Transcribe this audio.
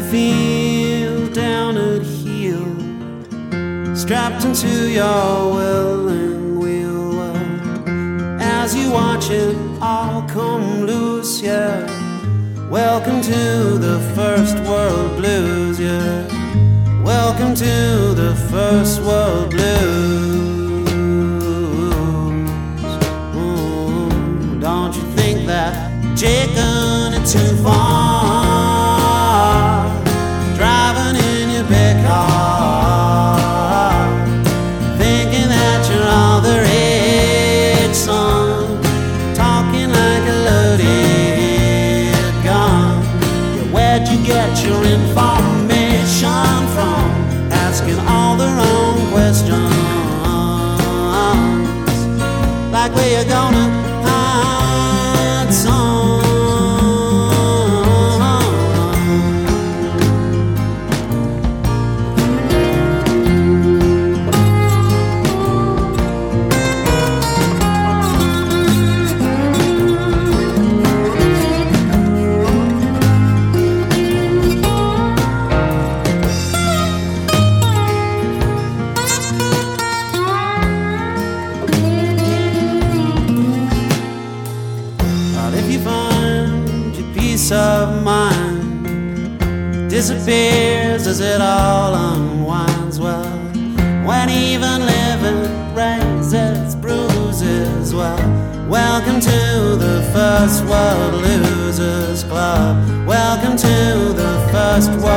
feel down at heel, strapped into your willing wheel. Well, as you watch it all come loose, yeah. Welcome to the first world blues, yeah. Welcome to the first world blues. Ooh, don't you think that taking it too far? Get your information from? Asking all the wrong questions. Like where you gonna peace of mind disappears as it all unwinds, well, when even living raises bruises, well, welcome to the first world losers club. Welcome to the first world.